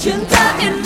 cinta ini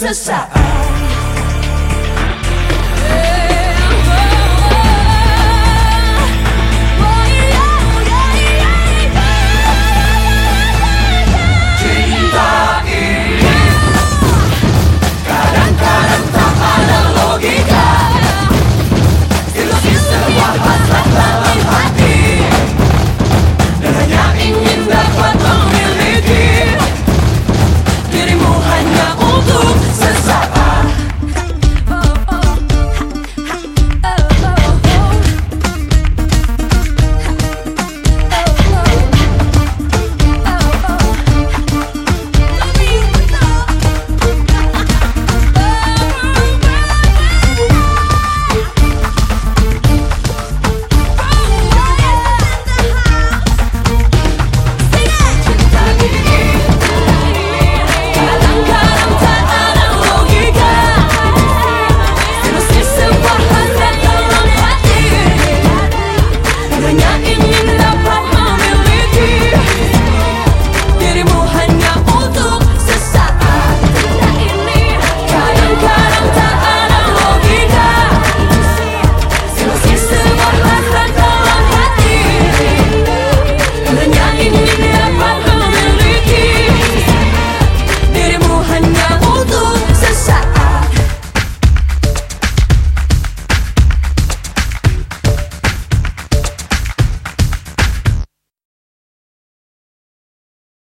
Sister.